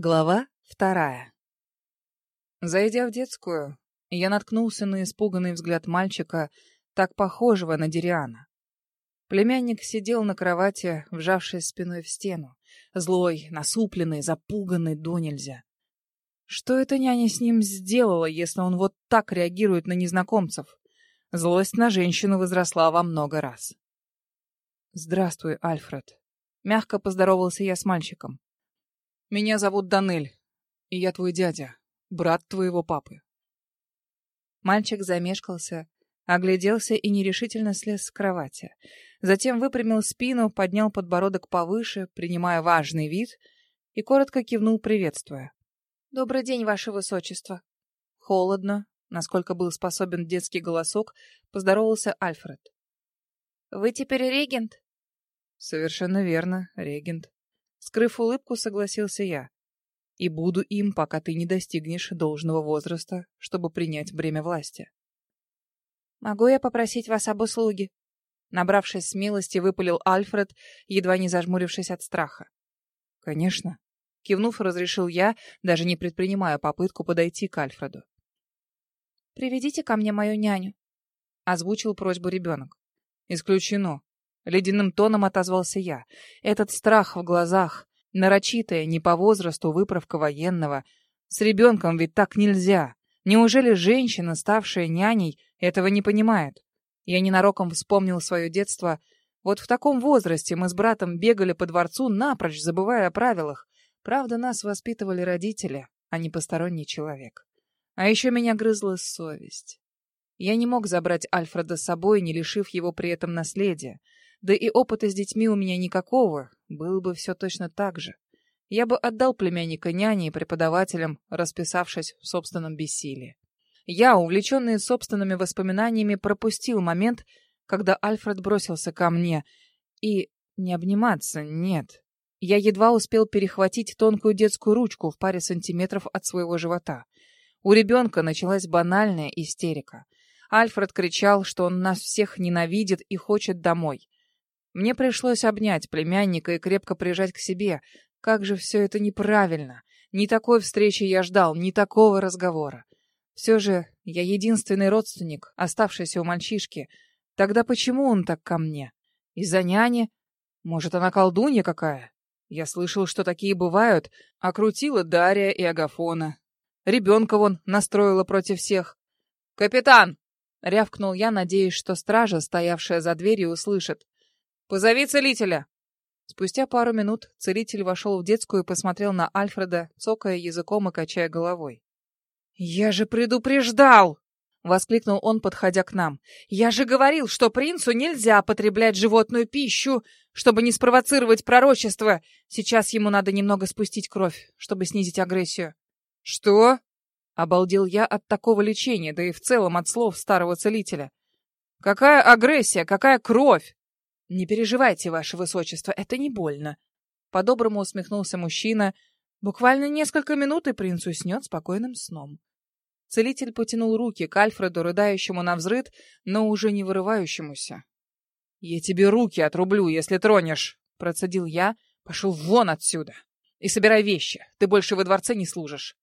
Глава вторая. Зайдя в детскую, я наткнулся на испуганный взгляд мальчика, так похожего на Дериана. Племянник сидел на кровати, вжавшись спиной в стену, злой, насупленный, запуганный до нельзя. Что эта няня с ним сделала, если он вот так реагирует на незнакомцев? Злость на женщину возросла во много раз. «Здравствуй, Альфред», — мягко поздоровался я с мальчиком. Меня зовут Данель, и я твой дядя, брат твоего папы. Мальчик замешкался, огляделся и нерешительно слез с кровати. Затем выпрямил спину, поднял подбородок повыше, принимая важный вид, и коротко кивнул, приветствуя. «Добрый день, ваше высочество!» Холодно, насколько был способен детский голосок, поздоровался Альфред. «Вы теперь регент?» «Совершенно верно, регент», Скрыв улыбку, согласился я. И буду им, пока ты не достигнешь должного возраста, чтобы принять бремя власти. Могу я попросить вас об услуге? Набравшись смелости, выпалил Альфред, едва не зажмурившись от страха. Конечно. Кивнув, разрешил я, даже не предпринимая попытку подойти к Альфреду. «Приведите ко мне мою няню», — озвучил просьбу ребенок. «Исключено. Ледяным тоном отозвался я. Этот страх в глазах, нарочитая, не по возрасту выправка военного. С ребенком ведь так нельзя. Неужели женщина, ставшая няней, этого не понимает? Я ненароком вспомнил свое детство. Вот в таком возрасте мы с братом бегали по дворцу, напрочь забывая о правилах. Правда, нас воспитывали родители, а не посторонний человек. А еще меня грызла совесть. Я не мог забрать Альфреда с собой, не лишив его при этом наследия. Да и опыта с детьми у меня никакого, было бы все точно так же. Я бы отдал племянника няне и преподавателям, расписавшись в собственном бессилии. Я, увлеченный собственными воспоминаниями, пропустил момент, когда Альфред бросился ко мне. И не обниматься, нет. Я едва успел перехватить тонкую детскую ручку в паре сантиметров от своего живота. У ребенка началась банальная истерика. Альфред кричал, что он нас всех ненавидит и хочет домой. Мне пришлось обнять племянника и крепко прижать к себе. Как же все это неправильно. Не такой встречи я ждал, не такого разговора. Все же я единственный родственник, оставшийся у мальчишки. Тогда почему он так ко мне? Из-за няни? Может, она колдунья какая? Я слышал, что такие бывают. Окрутила Дарья и Агафона. Ребенка вон настроила против всех. «Капитан!» — рявкнул я, надеясь, что стража, стоявшая за дверью, услышит. «Позови целителя!» Спустя пару минут целитель вошел в детскую и посмотрел на Альфреда, цокая языком и качая головой. «Я же предупреждал!» — воскликнул он, подходя к нам. «Я же говорил, что принцу нельзя потреблять животную пищу, чтобы не спровоцировать пророчество. Сейчас ему надо немного спустить кровь, чтобы снизить агрессию». «Что?» — обалдел я от такого лечения, да и в целом от слов старого целителя. «Какая агрессия? Какая кровь? «Не переживайте, ваше высочество, это не больно». По-доброму усмехнулся мужчина. Буквально несколько минут, и принц уснет спокойным сном. Целитель потянул руки к Альфреду, рыдающему на взрыд, но уже не вырывающемуся. «Я тебе руки отрублю, если тронешь!» — процедил я. «Пошел вон отсюда! И собирай вещи, ты больше во дворце не служишь!»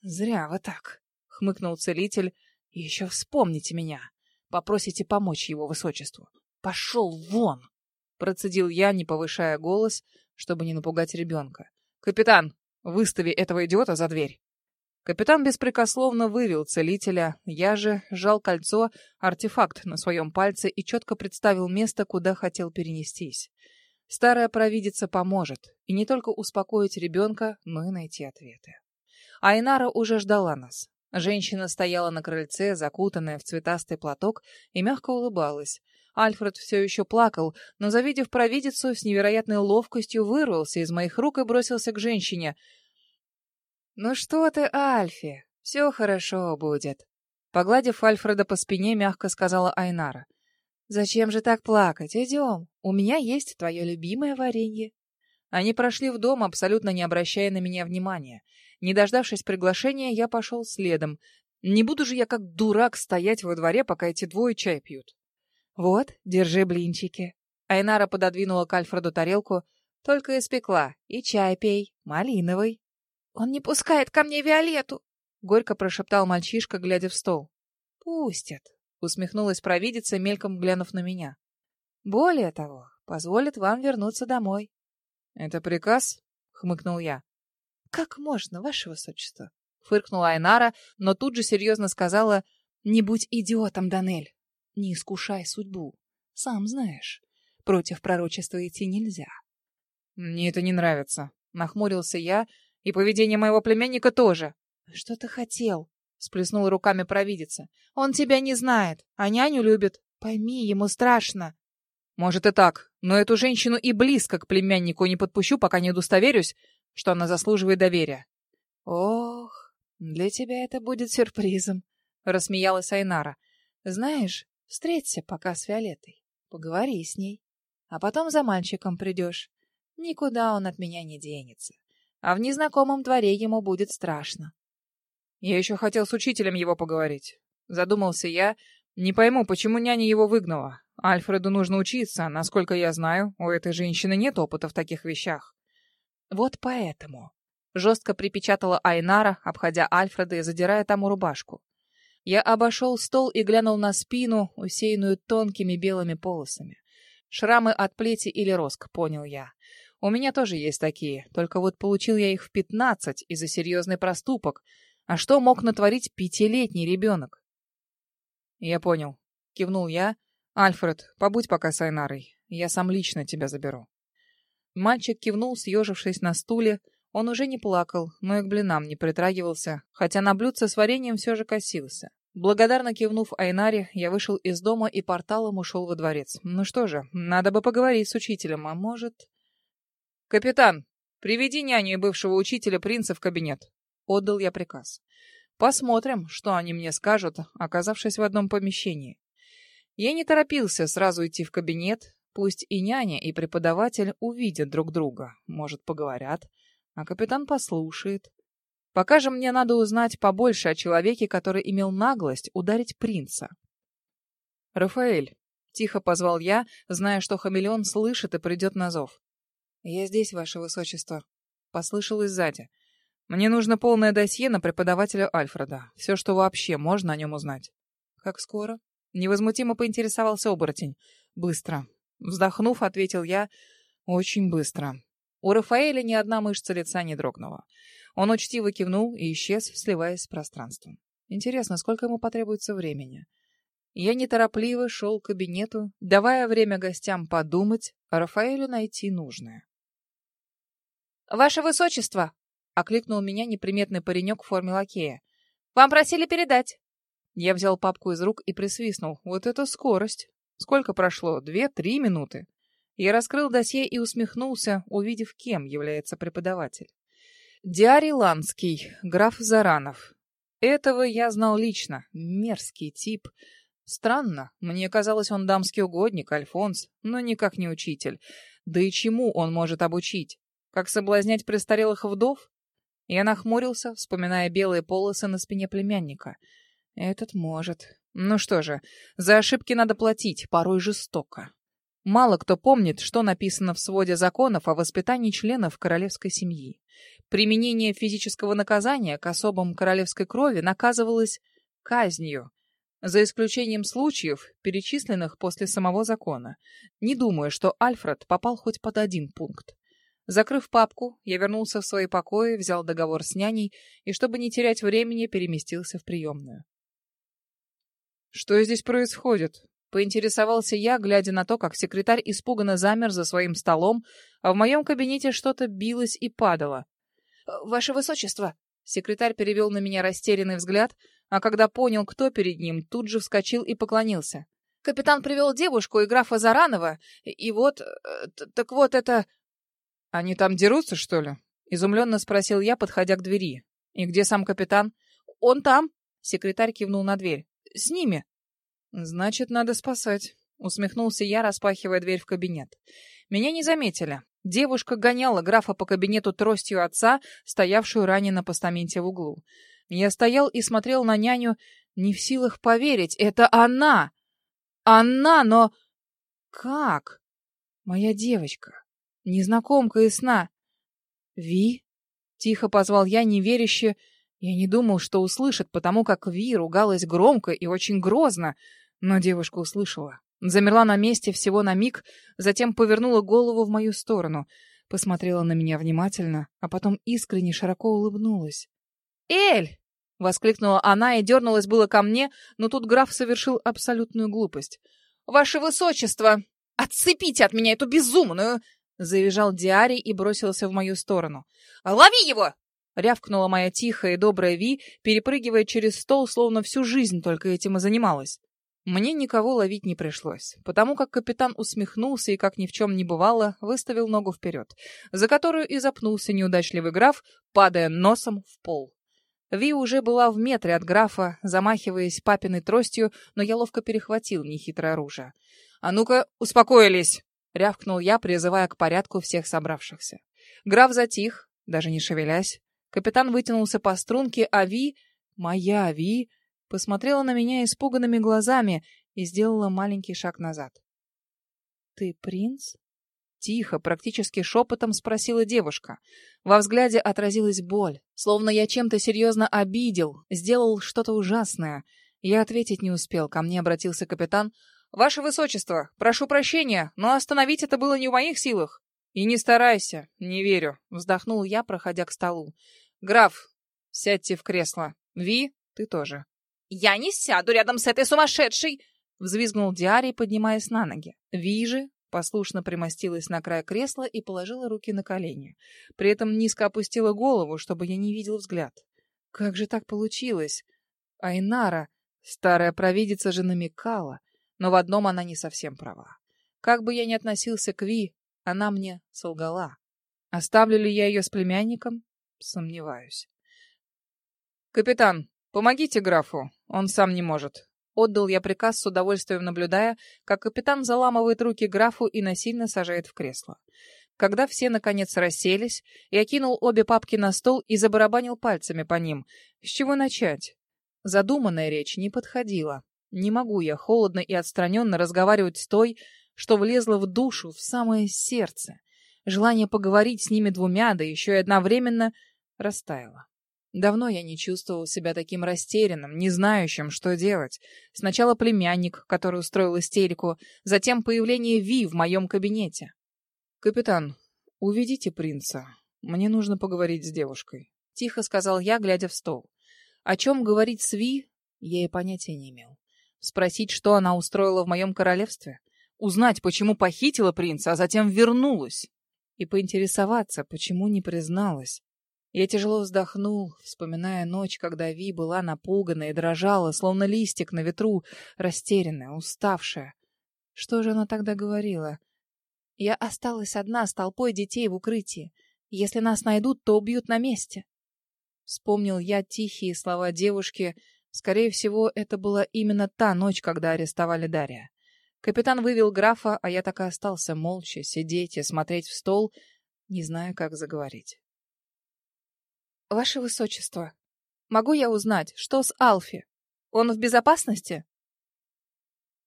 «Зря вы так!» — хмыкнул целитель. «Еще вспомните меня. Попросите помочь его высочеству. «Пошел вон!» — процедил я, не повышая голос, чтобы не напугать ребенка. «Капитан, выстави этого идиота за дверь!» Капитан беспрекословно вывел целителя, я же сжал кольцо, артефакт на своем пальце и четко представил место, куда хотел перенестись. Старая провидица поможет, и не только успокоить ребенка, но и найти ответы. Айнара уже ждала нас. Женщина стояла на крыльце, закутанная в цветастый платок, и мягко улыбалась. Альфред все еще плакал, но, завидев провидицу, с невероятной ловкостью вырвался из моих рук и бросился к женщине. «Ну что ты, Альфи, все хорошо будет», — погладив Альфреда по спине, мягко сказала Айнара. «Зачем же так плакать? Идем, у меня есть твое любимое варенье». Они прошли в дом, абсолютно не обращая на меня внимания. Не дождавшись приглашения, я пошел следом. Не буду же я как дурак стоять во дворе, пока эти двое чай пьют. «Вот, держи блинчики». Айнара пододвинула к Альфреду тарелку. «Только испекла. И чай пей. Малиновый». Он не пускает ко мне Виолетту, горько прошептал мальчишка, глядя в стол. Пустят, усмехнулась провидица, мельком глянув на меня. Более того, позволит вам вернуться домой. Это приказ? хмыкнул я. Как можно, ваше высочество? фыркнула Айнара, но тут же серьезно сказала: "Не будь идиотом, Данель. Не искушай судьбу. Сам знаешь, против пророчества идти нельзя". Мне это не нравится, нахмурился я, и поведение моего племянника тоже. Что ты хотел? сплеснула руками провидица. Он тебя не знает, а няню любит. Пойми, ему страшно. Может и так, но эту женщину и близко к племяннику не подпущу, пока не удостоверюсь, что она заслуживает доверия. Ох, для тебя это будет сюрпризом, рассмеялась Айнара. Знаешь, встреться пока с Фиолетой, поговори с ней, а потом за мальчиком придешь. Никуда он от меня не денется, а в незнакомом дворе ему будет страшно. Я еще хотел с учителем его поговорить. Задумался я, не пойму, почему няня его выгнала. Альфреду нужно учиться, насколько я знаю, у этой женщины нет опыта в таких вещах. Вот поэтому. Жестко припечатала Айнара, обходя Альфреда и задирая тому рубашку. Я обошел стол и глянул на спину, усеянную тонкими белыми полосами. Шрамы от плети или роск, понял я. У меня тоже есть такие, только вот получил я их в пятнадцать из-за серьезный проступок. А что мог натворить пятилетний ребенок? Я понял. Кивнул я, «Альфред, побудь пока с Айнарой. Я сам лично тебя заберу». Мальчик кивнул, съежившись на стуле. Он уже не плакал, но и к блинам не притрагивался, хотя на блюдце с вареньем все же косился. Благодарно кивнув Айнаре, я вышел из дома и порталом ушел во дворец. Ну что же, надо бы поговорить с учителем, а может... «Капитан, приведи няню и бывшего учителя принца в кабинет», — отдал я приказ. «Посмотрим, что они мне скажут, оказавшись в одном помещении». Я не торопился сразу идти в кабинет. Пусть и няня, и преподаватель увидят друг друга, может, поговорят, а капитан послушает. Пока же мне надо узнать побольше о человеке, который имел наглость ударить принца. «Рафаэль», — тихо позвал я, зная, что хамелеон слышит и придет на зов. «Я здесь, ваше высочество», — послышалось сзади. «Мне нужно полное досье на преподавателя Альфреда. Все, что вообще можно о нем узнать». «Как скоро?» Невозмутимо поинтересовался оборотень. Быстро. Вздохнув, ответил я. Очень быстро. У Рафаэля ни одна мышца лица не дрогнула. Он учтиво кивнул и исчез, сливаясь с пространством. Интересно, сколько ему потребуется времени? Я неторопливо шел к кабинету, давая время гостям подумать, а Рафаэлю найти нужное. «Ваше Высочество!» — окликнул меня неприметный паренек в форме лакея. «Вам просили передать!» Я взял папку из рук и присвистнул. Вот это скорость. Сколько прошло? Две-три минуты. Я раскрыл досье и усмехнулся, увидев, кем является преподаватель. Диарий Ланский, граф Заранов. Этого я знал лично. Мерзкий тип. Странно. Мне казалось, он дамский угодник, Альфонс, но никак не учитель. Да и чему он может обучить? Как соблазнять престарелых вдов? Я нахмурился, вспоминая белые полосы на спине племянника — этот может. Ну что же, за ошибки надо платить, порой жестоко. Мало кто помнит, что написано в своде законов о воспитании членов королевской семьи. Применение физического наказания к особам королевской крови наказывалось казнью, за исключением случаев, перечисленных после самого закона. Не думаю, что Альфред попал хоть под один пункт. Закрыв папку, я вернулся в свои покои, взял договор с няней и, чтобы не терять времени, переместился в приемную. «Что здесь происходит?» Поинтересовался я, глядя на то, как секретарь испуганно замер за своим столом, а в моем кабинете что-то билось и падало. «Ваше высочество!» Секретарь перевел на меня растерянный взгляд, а когда понял, кто перед ним, тут же вскочил и поклонился. «Капитан привел девушку и графа Заранова, и вот... Э, так вот это...» «Они там дерутся, что ли?» — изумленно спросил я, подходя к двери. «И где сам капитан?» «Он там!» — секретарь кивнул на дверь с ними. Значит, надо спасать, усмехнулся я, распахивая дверь в кабинет. Меня не заметили. Девушка гоняла графа по кабинету тростью отца, стоявшую ранее на постаменте в углу. Я стоял и смотрел на няню, не в силах поверить. Это она! Она, но... Как? Моя девочка. Незнакомка из сна. Ви? Тихо позвал я, неверяще. Я не думал, что услышит, потому как Ви ругалась громко и очень грозно. Но девушка услышала. Замерла на месте всего на миг, затем повернула голову в мою сторону, посмотрела на меня внимательно, а потом искренне широко улыбнулась. «Эль!» — воскликнула она и дернулась было ко мне, но тут граф совершил абсолютную глупость. «Ваше высочество! Отцепите от меня эту безумную!» — завизжал Диарий и бросился в мою сторону. «Лови его!» — рявкнула моя тихая и добрая Ви, перепрыгивая через стол, словно всю жизнь только этим и занималась. Мне никого ловить не пришлось, потому как капитан усмехнулся и, как ни в чем не бывало, выставил ногу вперед, за которую и запнулся неудачливый граф, падая носом в пол. Ви уже была в метре от графа, замахиваясь папиной тростью, но я ловко перехватил нехитрое оружие. «А ну-ка, успокоились!» — рявкнул я, призывая к порядку всех собравшихся. Граф затих, даже не шевелясь. Капитан вытянулся по струнке, а Ви, моя Ви, посмотрела на меня испуганными глазами и сделала маленький шаг назад. «Ты принц?» Тихо, практически шепотом спросила девушка. Во взгляде отразилась боль, словно я чем-то серьезно обидел, сделал что-то ужасное. Я ответить не успел, ко мне обратился капитан. «Ваше Высочество, прошу прощения, но остановить это было не в моих силах». «И не старайся, не верю», — вздохнул я, проходя к столу. «Граф, сядьте в кресло. Ви, ты тоже». «Я не сяду рядом с этой сумасшедшей!» — взвизгнул Диарий, поднимаясь на ноги. Вижи послушно примостилась на край кресла и положила руки на колени. При этом низко опустила голову, чтобы я не видел взгляд. Как же так получилось? Айнара, старая провидица же намекала, но в одном она не совсем права. Как бы я ни относился к Ви, она мне солгала. Оставлю ли я ее с племянником? Сомневаюсь. «Капитан, помогите графу!» Он сам не может. Отдал я приказ с удовольствием наблюдая, как капитан заламывает руки графу и насильно сажает в кресло. Когда все, наконец, расселись, я кинул обе папки на стол и забарабанил пальцами по ним. С чего начать? Задуманная речь не подходила. Не могу я холодно и отстраненно разговаривать с той, что влезла в душу, в самое сердце. Желание поговорить с ними двумя, да еще и одновременно, растаяло. Давно я не чувствовал себя таким растерянным, не знающим, что делать. Сначала племянник, который устроил истерику, затем появление Ви в моем кабинете. «Капитан, уведите принца. Мне нужно поговорить с девушкой», — тихо сказал я, глядя в стол. О чем говорить с Ви, я и понятия не имел. Спросить, что она устроила в моем королевстве? Узнать, почему похитила принца, а затем вернулась? И поинтересоваться, почему не призналась? Я тяжело вздохнул, вспоминая ночь, когда Ви была напугана и дрожала, словно листик на ветру, растерянная, уставшая. Что же она тогда говорила? Я осталась одна с толпой детей в укрытии. Если нас найдут, то убьют на месте. Вспомнил я тихие слова девушки. Скорее всего, это была именно та ночь, когда арестовали Дарья. Капитан вывел графа, а я так и остался молча сидеть и смотреть в стол, не зная, как заговорить. «Ваше Высочество, могу я узнать, что с Алфи? Он в безопасности?»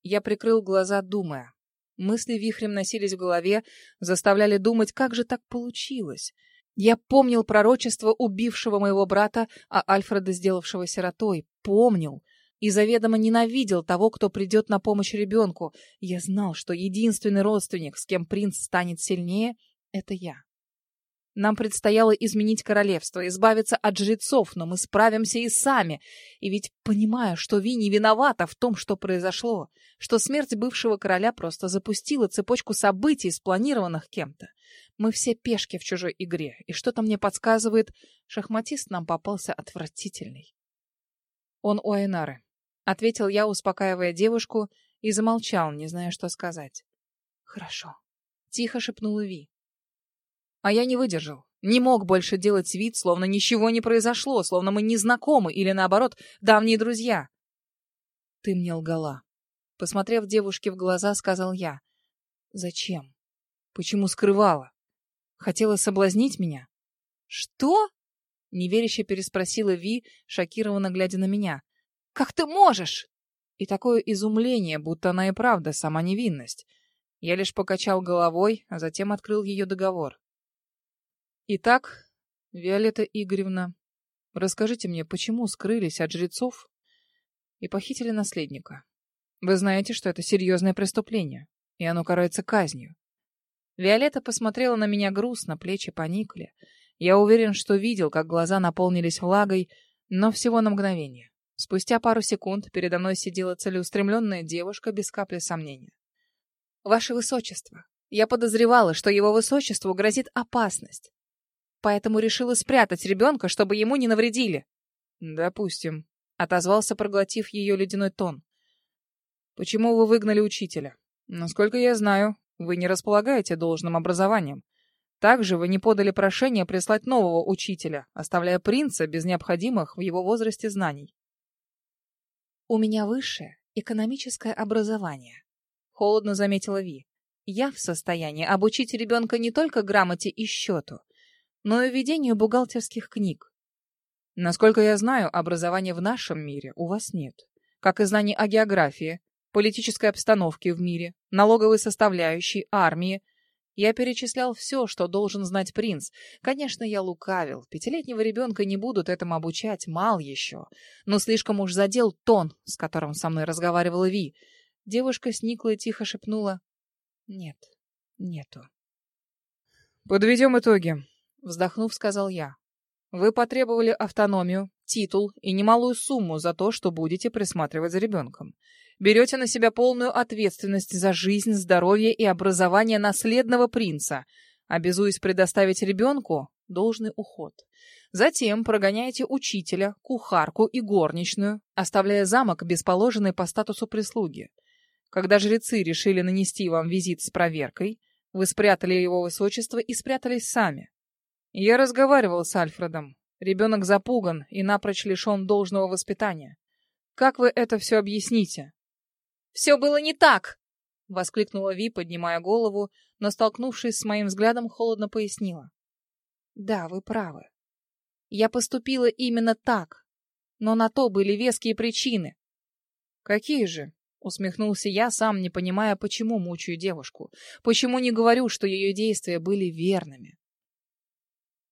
Я прикрыл глаза, думая. Мысли вихрем носились в голове, заставляли думать, как же так получилось. Я помнил пророчество убившего моего брата, а Альфреда, сделавшего сиротой. Помнил. И заведомо ненавидел того, кто придет на помощь ребенку. Я знал, что единственный родственник, с кем принц станет сильнее, — это я. Нам предстояло изменить королевство, избавиться от жрецов, но мы справимся и сами. И ведь понимаю, что Ви не виновата в том, что произошло, что смерть бывшего короля просто запустила цепочку событий, спланированных кем-то. Мы все пешки в чужой игре, и что-то мне подсказывает, шахматист нам попался отвратительный. Он у Айнары, — ответил я, успокаивая девушку, и замолчал, не зная, что сказать. Хорошо, — тихо шепнула Ви. А я не выдержал. Не мог больше делать вид, словно ничего не произошло, словно мы не знакомы или, наоборот, давние друзья. Ты мне лгала. Посмотрев девушке в глаза, сказал я. Зачем? Почему скрывала? Хотела соблазнить меня? Что? Неверяще переспросила Ви, шокированно глядя на меня. Как ты можешь? И такое изумление, будто она и правда сама невинность. Я лишь покачал головой, а затем открыл ее договор. Итак, Виолетта Игоревна, расскажите мне, почему скрылись от жрецов и похитили наследника? Вы знаете, что это серьезное преступление, и оно карается казнью. Виолетта посмотрела на меня грустно, плечи поникли. Я уверен, что видел, как глаза наполнились влагой, но всего на мгновение. Спустя пару секунд передо мной сидела целеустремленная девушка без капли сомнения. «Ваше Высочество, я подозревала, что его Высочеству грозит опасность, поэтому решила спрятать ребенка, чтобы ему не навредили». «Допустим», — отозвался, проглотив ее ледяной тон. «Почему вы выгнали учителя? Насколько я знаю, вы не располагаете должным образованием. Также вы не подали прошение прислать нового учителя, оставляя принца без необходимых в его возрасте знаний. «У меня высшее экономическое образование», — холодно заметила Ви. «Я в состоянии обучить ребенка не только грамоте и счету, но и ведению бухгалтерских книг. Насколько я знаю, образования в нашем мире у вас нет, как и знаний о географии, политической обстановке в мире, налоговой составляющей, армии. Я перечислял все, что должен знать принц. Конечно, я лукавил. Пятилетнего ребенка не будут этому обучать, мал еще. Но слишком уж задел тон, с которым со мной разговаривала Ви. Девушка сникла и тихо шепнула. Нет, нету. «Подведем итоги», — вздохнув, сказал я. «Вы потребовали автономию, титул и немалую сумму за то, что будете присматривать за ребенком берете на себя полную ответственность за жизнь, здоровье и образование наследного принца, обязуясь предоставить ребенку должный уход. Затем прогоняете учителя, кухарку и горничную, оставляя замок без положенной по статусу прислуги. Когда жрецы решили нанести вам визит с проверкой, вы спрятали его высочество и спрятались сами. Я разговаривал с Альфредом. Ребенок запуган и напрочь лишен должного воспитания. Как вы это все объясните? Все было не так!» — воскликнула Ви, поднимая голову, но, столкнувшись с моим взглядом, холодно пояснила. «Да, вы правы. Я поступила именно так, но на то были веские причины». «Какие же?» — усмехнулся я, сам не понимая, почему мучаю девушку, почему не говорю, что ее действия были верными.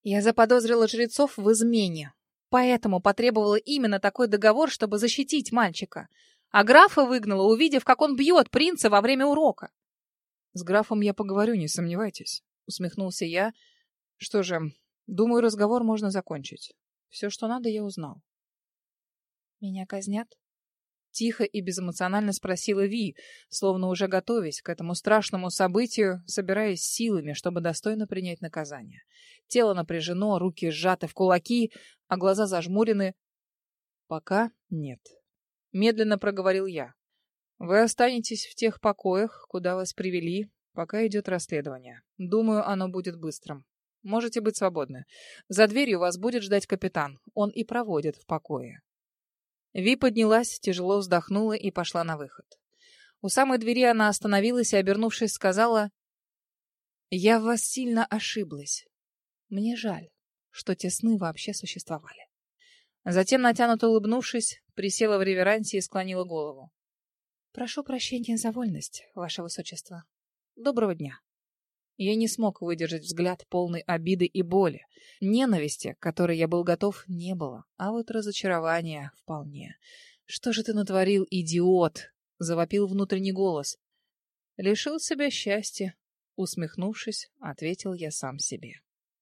Я заподозрила жрецов в измене, поэтому потребовала именно такой договор, чтобы защитить мальчика — а графа выгнала, увидев, как он бьет принца во время урока. — С графом я поговорю, не сомневайтесь, — усмехнулся я. — Что же, думаю, разговор можно закончить. Все, что надо, я узнал. — Меня казнят? Тихо и безэмоционально спросила Ви, словно уже готовясь к этому страшному событию, собираясь силами, чтобы достойно принять наказание. Тело напряжено, руки сжаты в кулаки, а глаза зажмурены. Пока нет. Медленно проговорил я. Вы останетесь в тех покоях, куда вас привели, пока идет расследование. Думаю, оно будет быстрым. Можете быть свободны. За дверью вас будет ждать капитан. Он и проводит в покое. Ви поднялась, тяжело вздохнула и пошла на выход. У самой двери она остановилась и, обернувшись, сказала, «Я в вас сильно ошиблась. Мне жаль, что те сны вообще существовали». Затем, натянуто улыбнувшись, присела в реверансе и склонила голову. «Прошу прощения за вольность, ваше высочество. Доброго дня». Я не смог выдержать взгляд полный обиды и боли. Ненависти, которой я был готов, не было, а вот разочарования вполне. «Что же ты натворил, идиот?» — завопил внутренний голос. «Лишил себя счастья», — усмехнувшись, ответил я сам себе.